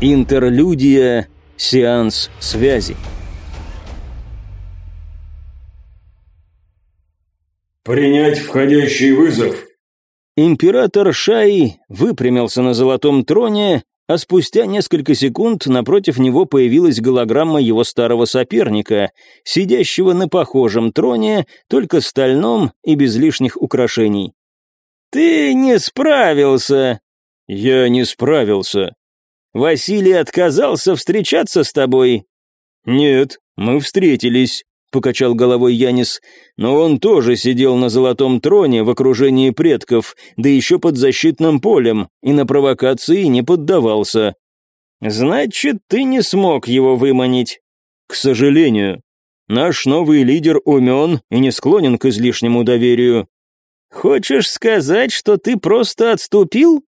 Интерлюдия. Сеанс связи. «Принять входящий вызов!» Император Шаи выпрямился на золотом троне, а спустя несколько секунд напротив него появилась голограмма его старого соперника, сидящего на похожем троне, только стальном и без лишних украшений. «Ты не справился!» «Я не справился», Василий отказался встречаться с тобой?» «Нет, мы встретились», — покачал головой Янис, «но он тоже сидел на золотом троне в окружении предков, да еще под защитным полем, и на провокации не поддавался». «Значит, ты не смог его выманить?» «К сожалению. Наш новый лидер умен и не склонен к излишнему доверию». «Хочешь сказать, что ты просто отступил?»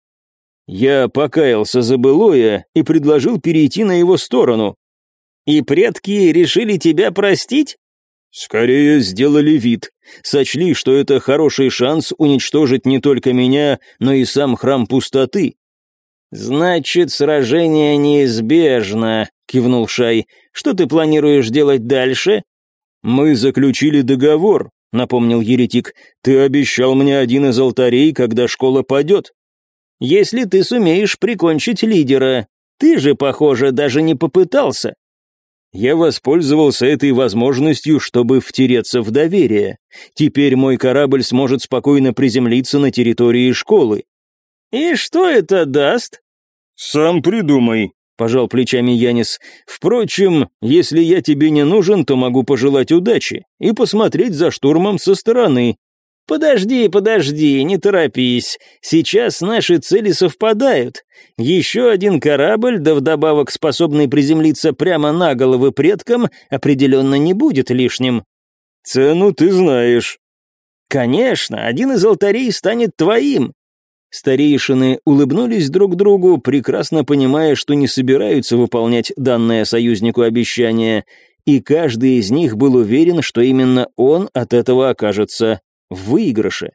Я покаялся за былое и предложил перейти на его сторону. И предки решили тебя простить? Скорее сделали вид. Сочли, что это хороший шанс уничтожить не только меня, но и сам храм пустоты. «Значит, сражение неизбежно», — кивнул Шай. «Что ты планируешь делать дальше?» «Мы заключили договор», — напомнил еретик. «Ты обещал мне один из алтарей, когда школа падет если ты сумеешь прикончить лидера. Ты же, похоже, даже не попытался. Я воспользовался этой возможностью, чтобы втереться в доверие. Теперь мой корабль сможет спокойно приземлиться на территории школы. И что это даст? Сам придумай, пожал плечами Янис. Впрочем, если я тебе не нужен, то могу пожелать удачи и посмотреть за штурмом со стороны. «Подожди, подожди, не торопись. Сейчас наши цели совпадают. Еще один корабль, да вдобавок способный приземлиться прямо на головы предкам, определенно не будет лишним». «Цену ты знаешь». «Конечно, один из алтарей станет твоим». Старейшины улыбнулись друг другу, прекрасно понимая, что не собираются выполнять данное союзнику обещание, и каждый из них был уверен, что именно он от этого окажется в выигрыше.